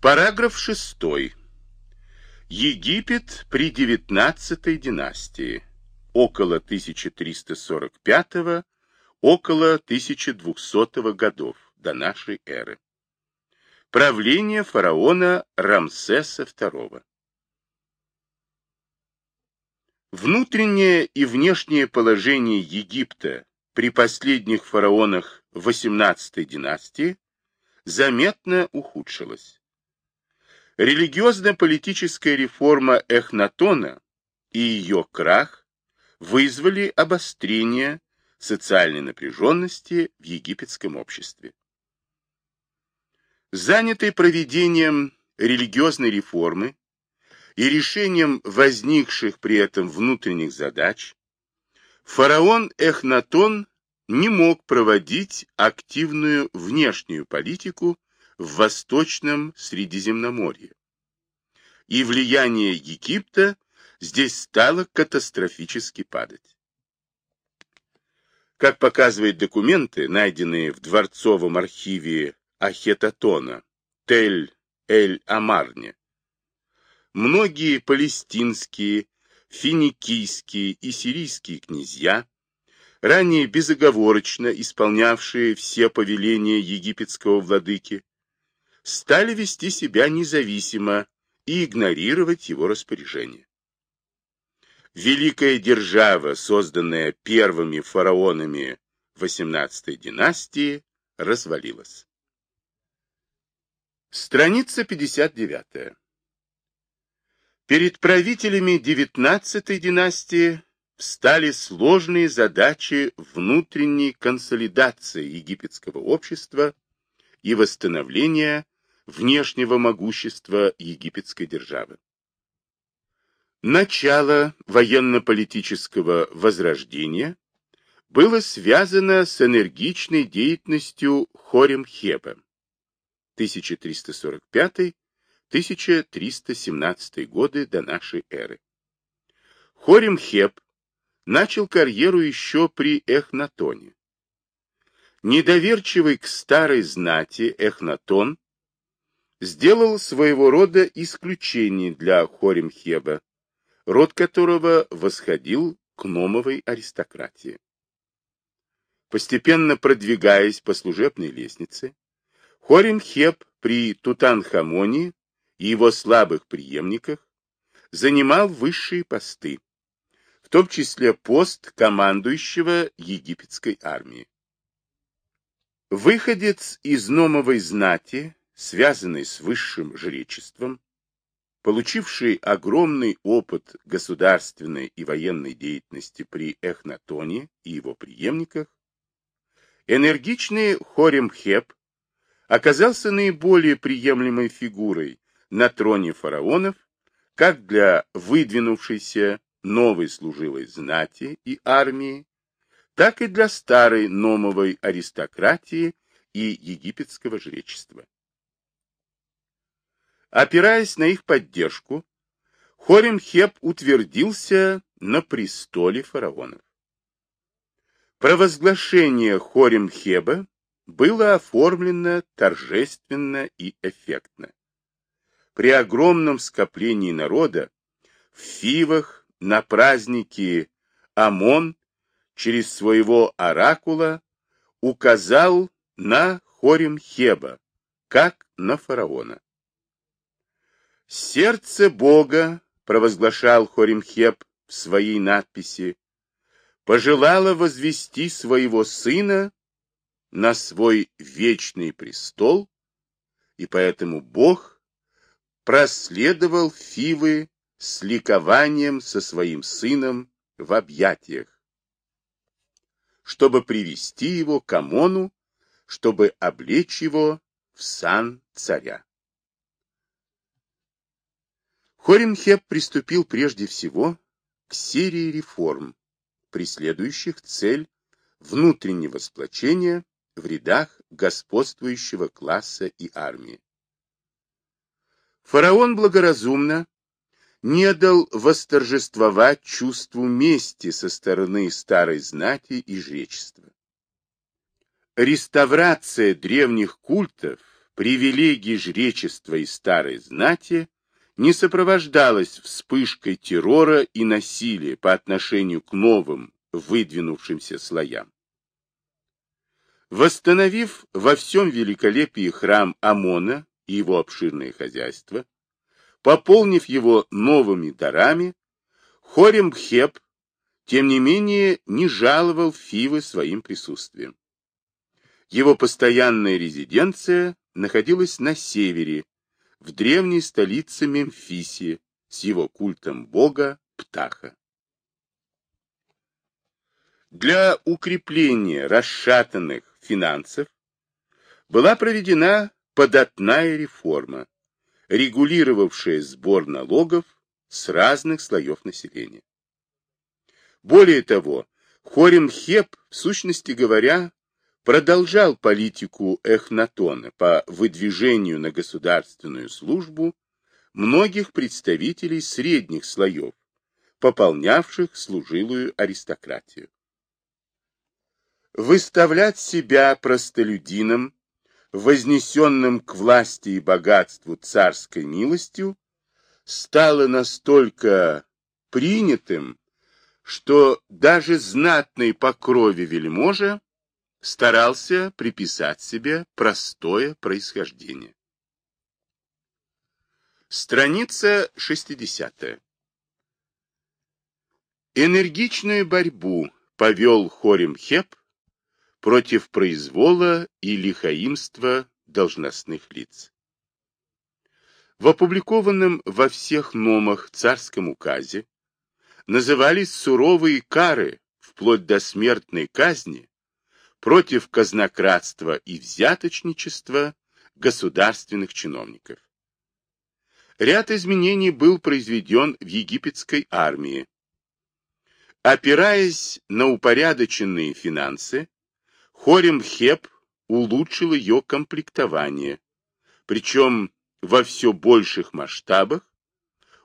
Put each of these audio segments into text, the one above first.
Параграф 6. Египет при 19 династии. Около 1345 около 1200 годов до нашей эры. Правление фараона Рамсеса II. Внутреннее и внешнее положение Египта при последних фараонах XVIII династии заметно ухудшилось. Религиозно-политическая реформа Эхнатона и ее крах вызвали обострение социальной напряженности в египетском обществе. Занятый проведением религиозной реформы и решением возникших при этом внутренних задач, фараон Эхнатон не мог проводить активную внешнюю политику в Восточном Средиземноморье. И влияние Египта здесь стало катастрофически падать. Как показывают документы, найденные в дворцовом архиве Ахетатона, Тель-эль-Амарне, многие палестинские, финикийские и сирийские князья, ранее безоговорочно исполнявшие все повеления египетского владыки, стали вести себя независимо и игнорировать его распоряжение. Великая держава, созданная первыми фараонами XVIII династии, развалилась. Страница 59. Перед правителями XIX династии встали сложные задачи внутренней консолидации египетского общества и восстановления внешнего могущества египетской державы. Начало военно-политического возрождения было связано с энергичной деятельностью Хорем-Хеба 1345-1317 годы до нашей эры. Хорем-Хеб начал карьеру еще при Эхнатоне. Недоверчивый к старой знати Эхнатон сделал своего рода исключение для Хоримхеба, род которого восходил к номовой аристократии. Постепенно продвигаясь по служебной лестнице, Хоримхеб при Тутанхамоне и его слабых преемниках занимал высшие посты, в том числе пост командующего египетской армией. Выходец из номовой знати связанный с высшим жречеством, получивший огромный опыт государственной и военной деятельности при Эхнатоне и его преемниках, энергичный Хоремхеп оказался наиболее приемлемой фигурой на троне фараонов как для выдвинувшейся новой служилой знати и армии, так и для старой номовой аристократии и египетского жречества. Опираясь на их поддержку, Хоремхеп утвердился на престоле фараонов. Провозглашение Хоремхеба было оформлено торжественно и эффектно. При огромном скоплении народа в Фивах на празднике Амон через своего оракула указал на Хоремхеба, как на фараона. «Сердце Бога», — провозглашал Хоримхеп в своей надписи, пожелало возвести своего сына на свой вечный престол, и поэтому Бог проследовал Фивы с ликованием со своим сыном в объятиях, чтобы привести его к Амону, чтобы облечь его в сан царя. Хоренхеп приступил прежде всего к серии реформ, преследующих цель внутреннего сплочения в рядах господствующего класса и армии. Фараон благоразумно не дал восторжествовать чувству мести со стороны старой знати и жречества. Реставрация древних культов привилегий жречества и старой знати не сопровождалось вспышкой террора и насилия по отношению к новым, выдвинувшимся слоям. Восстановив во всем великолепии храм Амона и его обширное хозяйство, пополнив его новыми дарами, Хоремхеп, тем не менее, не жаловал Фивы своим присутствием. Его постоянная резиденция находилась на севере, в древней столице Мемфисе, с его культом бога Птаха. Для укрепления расшатанных финансов была проведена податная реформа, регулировавшая сбор налогов с разных слоев населения. Более того, Хоремхеп, в сущности говоря, продолжал политику Эхнатона по выдвижению на государственную службу многих представителей средних слоев, пополнявших служилую аристократию. Выставлять себя простолюдином, вознесенным к власти и богатству царской милостью, стало настолько принятым, что даже знатный по крови вельможа старался приписать себе простое происхождение. Страница 60. Энергичную борьбу повел Хоримхеп против произвола и лихаимства должностных лиц. В опубликованном во всех номах царском указе назывались суровые кары, вплоть до смертной казни, против казнократства и взяточничества государственных чиновников. Ряд изменений был произведен в египетской армии. Опираясь на упорядоченные финансы, Хорем-Хеп улучшил ее комплектование, причем во все больших масштабах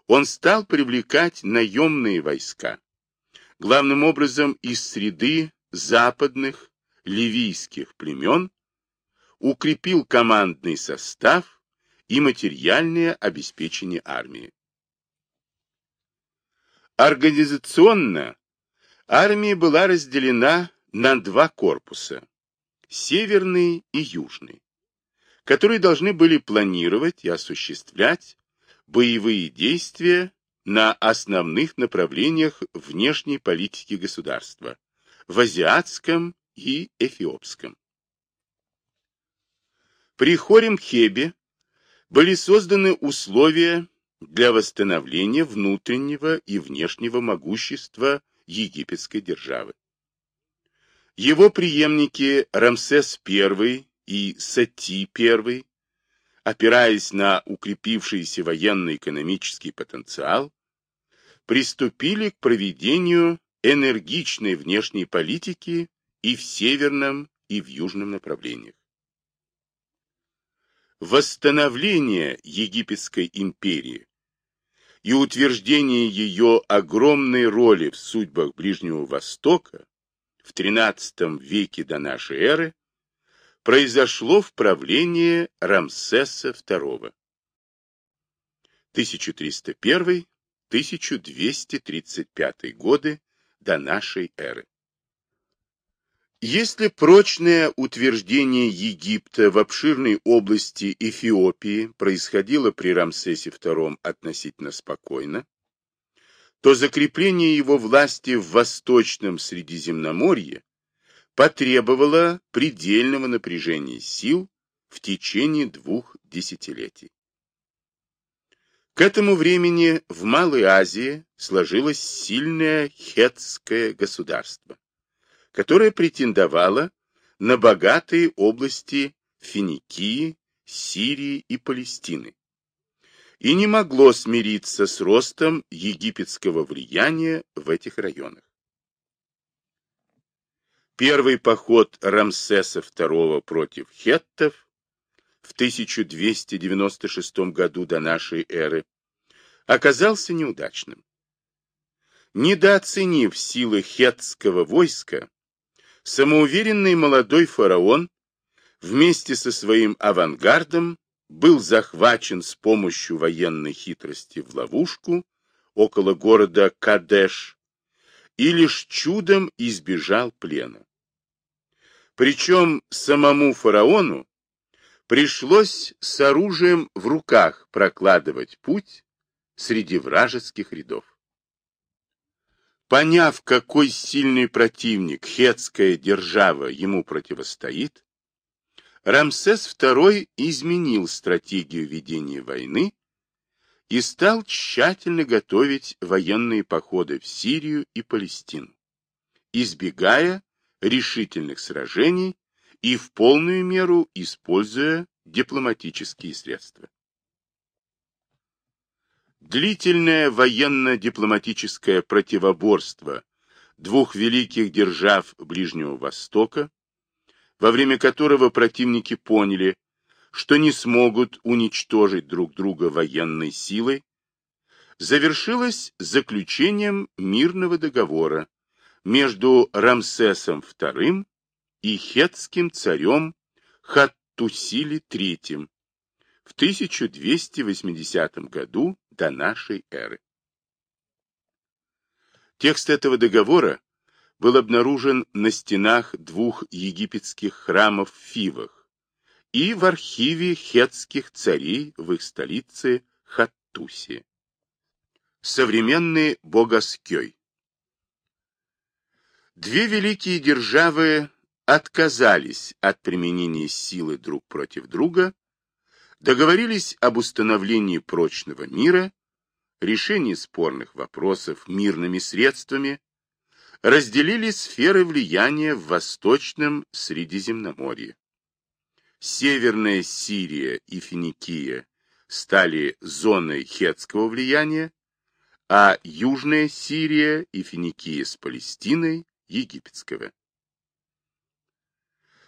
он стал привлекать наемные войска, главным образом из среды западных ливийских племен, укрепил командный состав и материальное обеспечение армии. Организационно армия была разделена на два корпуса, северный и южный, которые должны были планировать и осуществлять боевые действия на основных направлениях внешней политики государства в азиатском и эфиопском. При Хоремхебе были созданы условия для восстановления внутреннего и внешнего могущества египетской державы. Его преемники Рамсес I и Сати I, опираясь на укрепившийся военно-экономический потенциал, приступили к проведению энергичной внешней политики и в северном, и в южном направлениях. Восстановление Египетской империи и утверждение ее огромной роли в судьбах Ближнего Востока в XIII веке до нашей эры произошло в правлении Рамсеса II 1301-1235 годы до нашей эры. Если прочное утверждение Египта в обширной области Эфиопии происходило при Рамсесе II относительно спокойно, то закрепление его власти в Восточном Средиземноморье потребовало предельного напряжения сил в течение двух десятилетий. К этому времени в Малой Азии сложилось сильное хетское государство которая претендовала на богатые области Финикии, Сирии и Палестины и не могло смириться с ростом египетского влияния в этих районах. Первый поход Рамсеса II против хеттов в 1296 году до нашей эры оказался неудачным. Недооценив силы хеттского войска, Самоуверенный молодой фараон вместе со своим авангардом был захвачен с помощью военной хитрости в ловушку около города Кадеш и лишь чудом избежал плена. Причем самому фараону пришлось с оружием в руках прокладывать путь среди вражеских рядов. Поняв, какой сильный противник хетская держава ему противостоит, Рамсес II изменил стратегию ведения войны и стал тщательно готовить военные походы в Сирию и Палестину, избегая решительных сражений и в полную меру используя дипломатические средства. Длительное военно-дипломатическое противоборство двух великих держав Ближнего Востока, во время которого противники поняли, что не смогут уничтожить друг друга военной силой, завершилось заключением мирного договора между Рамсесом II и хетским царем Хаттусили III в 1280 году до нашей эры. Текст этого договора был обнаружен на стенах двух египетских храмов в Фивах и в архиве хетских царей в их столице Хаттусе. Современный Богоскёй Две великие державы отказались от применения силы друг против друга, договорились об установлении прочного мира, решении спорных вопросов мирными средствами, разделили сферы влияния в Восточном Средиземноморье. Северная Сирия и Финикия стали зоной хетского влияния, а Южная Сирия и Финикия с Палестиной египетского.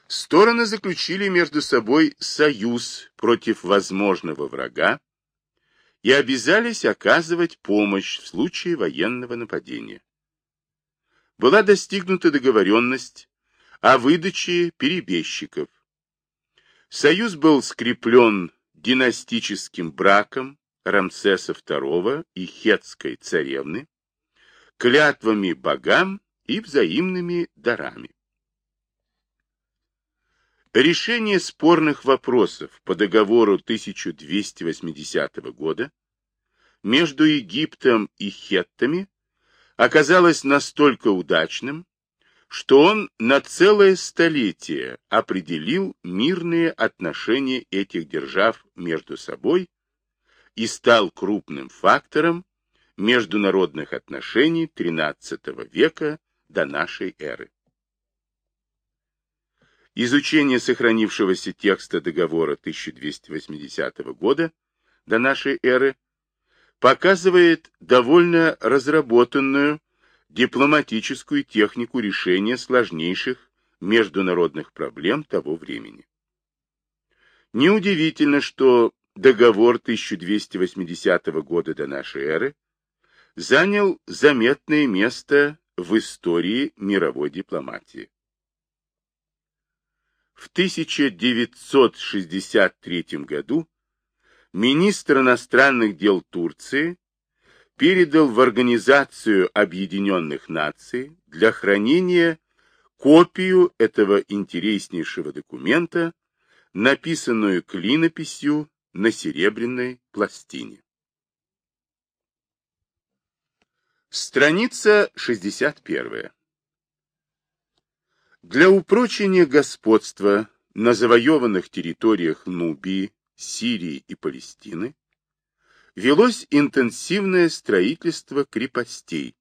Стороны заключили между собой союз против возможного врага и обязались оказывать помощь в случае военного нападения. Была достигнута договоренность о выдаче перебежчиков. Союз был скреплен династическим браком Рамсеса II и хетской царевны, клятвами богам и взаимными дарами. Решение спорных вопросов по договору 1280 года между Египтом и хеттами оказалось настолько удачным, что он на целое столетие определил мирные отношения этих держав между собой и стал крупным фактором международных отношений XIII века до нашей эры. Изучение сохранившегося текста договора 1280 года до нашей эры показывает довольно разработанную дипломатическую технику решения сложнейших международных проблем того времени. Неудивительно, что договор 1280 года до нашей эры занял заметное место в истории мировой дипломатии. В 1963 году министр иностранных дел Турции передал в Организацию Объединенных Наций для хранения копию этого интереснейшего документа, написанную клинописью на серебряной пластине. Страница 61. Для упрочения господства на завоеванных территориях Нубии, Сирии и Палестины велось интенсивное строительство крепостей,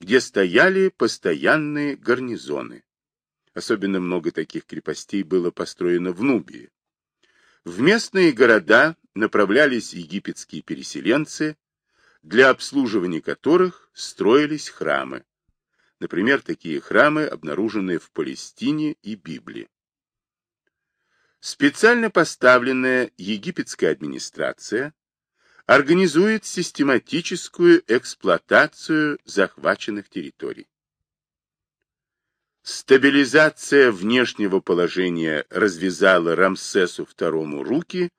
где стояли постоянные гарнизоны. Особенно много таких крепостей было построено в Нубии. В местные города направлялись египетские переселенцы, для обслуживания которых строились храмы. Например, такие храмы, обнаруженные в Палестине и Библии. Специально поставленная египетская администрация организует систематическую эксплуатацию захваченных территорий. Стабилизация внешнего положения развязала Рамсесу II руки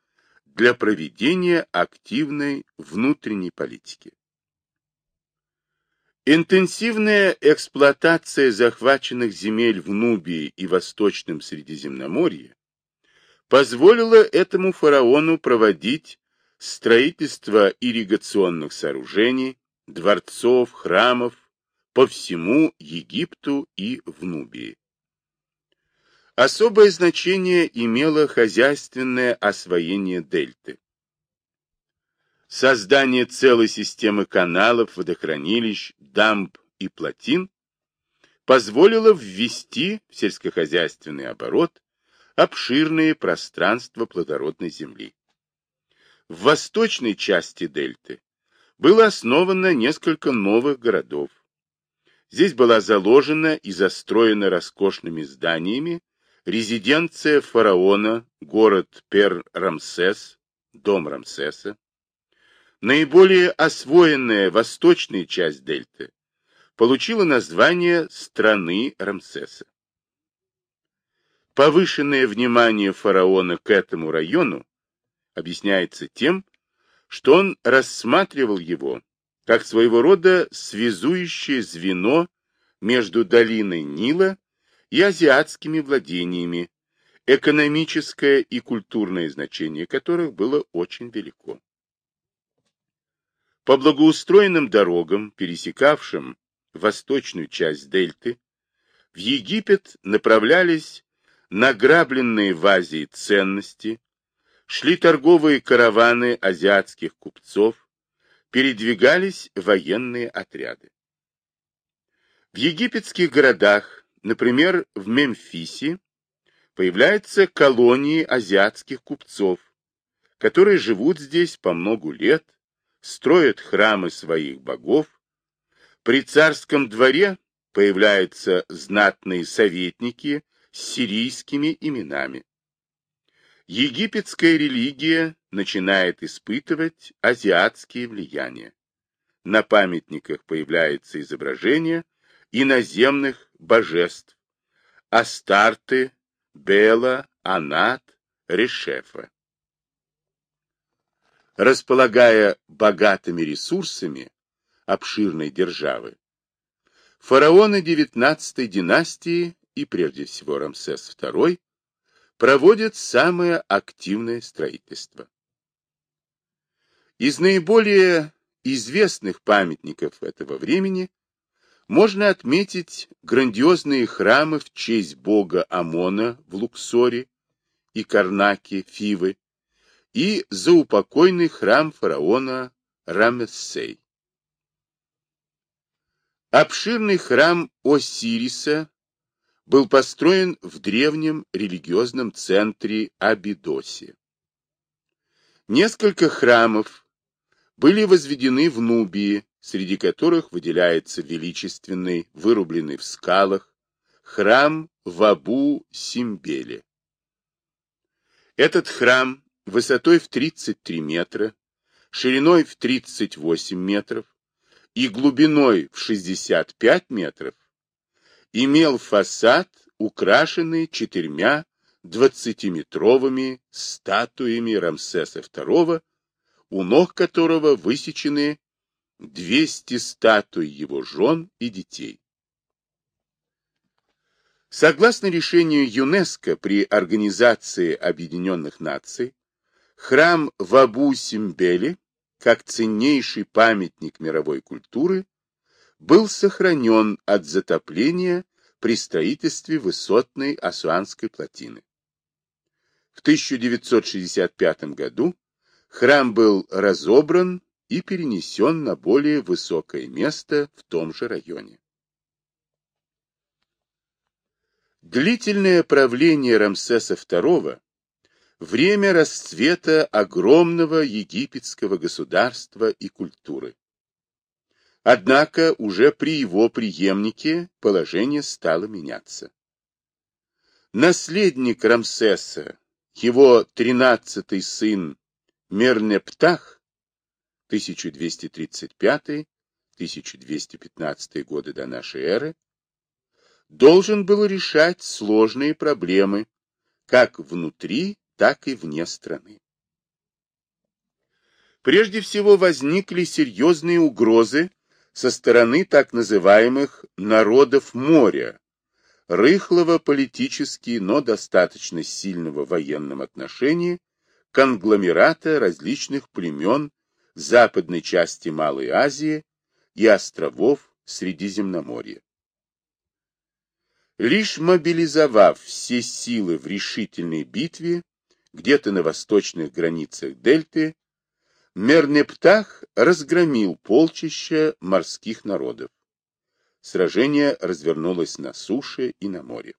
для проведения активной внутренней политики. Интенсивная эксплуатация захваченных земель в Нубии и Восточном Средиземноморье позволила этому фараону проводить строительство ирригационных сооружений, дворцов, храмов по всему Египту и в Нубии. Особое значение имело хозяйственное освоение дельты. Создание целой системы каналов, водохранилищ, дамб и плотин позволило ввести в сельскохозяйственный оборот обширные пространства плодородной земли. В восточной части дельты было основано несколько новых городов. Здесь была заложена и застроена роскошными зданиями резиденция фараона, город Пер-Рамсес, дом Рамсеса, Наиболее освоенная восточная часть дельты получила название страны Рамсеса. Повышенное внимание фараона к этому району объясняется тем, что он рассматривал его как своего рода связующее звено между долиной Нила и азиатскими владениями, экономическое и культурное значение которых было очень велико. По благоустроенным дорогам, пересекавшим восточную часть дельты, в Египет направлялись награбленные в Азии ценности, шли торговые караваны азиатских купцов, передвигались военные отряды. В египетских городах, например, в Мемфисе, появляются колонии азиатских купцов, которые живут здесь по многу лет, строят храмы своих богов, при царском дворе появляются знатные советники с сирийскими именами. Египетская религия начинает испытывать азиатские влияния. На памятниках появляется изображение иноземных божеств Астарты, Бела, Анат, Решефа располагая богатыми ресурсами обширной державы, фараоны XIX династии и прежде всего Рамсес II проводят самое активное строительство. Из наиболее известных памятников этого времени можно отметить грандиозные храмы в честь бога Амона в Луксоре и Карнаке, Фивы, и заупокойный храм фараона Рамессей. Обширный храм Осириса был построен в древнем религиозном центре Абидосе. Несколько храмов были возведены в Нубии, среди которых выделяется величественный, вырубленный в скалах, храм в Абу-Симбеле. Этот храм высотой в 33 метра, шириной в 38 метров и глубиной в 65 метров, имел фасад, украшенный четырьмя двадцатиметровыми статуями Рамсеса II, у ног которого высечены 200 статуй его жен и детей. Согласно решению ЮНЕСКО при Организации Объединенных Наций, Храм в Абу-Симбеле, как ценнейший памятник мировой культуры, был сохранен от затопления при строительстве высотной Асуанской плотины. В 1965 году храм был разобран и перенесен на более высокое место в том же районе. Длительное правление Рамсеса II время расцвета огромного египетского государства и культуры. Однако уже при его преемнике положение стало меняться. Наследник Рамсеса, его тринадцатый сын Мернептах, 1235-1215 годы до нашей эры, должен был решать сложные проблемы как внутри, так и вне страны. Прежде всего возникли серьезные угрозы со стороны так называемых «народов моря», рыхлого политически, но достаточно сильного в военном отношении, конгломерата различных племен западной части Малой Азии и островов Средиземноморья. Лишь мобилизовав все силы в решительной битве, где-то на восточных границах Дельты, Мернептах разгромил полчища морских народов. Сражение развернулось на суше и на море.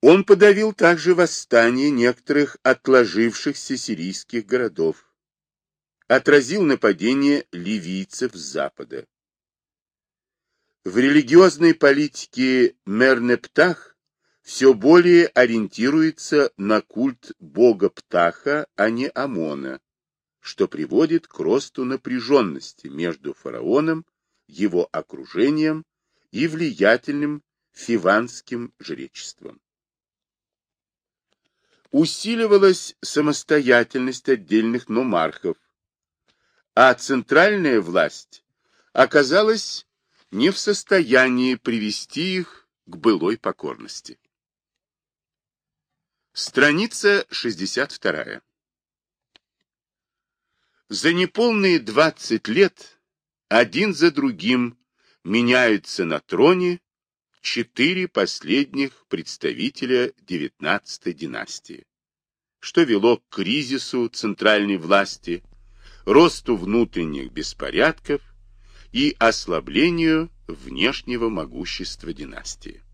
Он подавил также восстание некоторых отложившихся сирийских городов, отразил нападение ливийцев с запада. В религиозной политике Мернептах все более ориентируется на культ бога Птаха, а не Амона, что приводит к росту напряженности между фараоном, его окружением и влиятельным фиванским жречеством. Усиливалась самостоятельность отдельных номархов, а центральная власть оказалась не в состоянии привести их к былой покорности. Страница 62. За неполные 20 лет один за другим меняются на троне четыре последних представителя XIX династии, что вело к кризису центральной власти, росту внутренних беспорядков и ослаблению внешнего могущества династии.